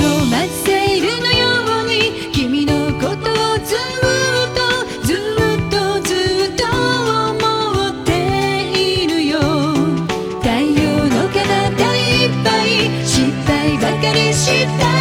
のマセイルのように君のことをずっとずっとずっと思っているよ。太陽の体いっぱい失敗ばかりした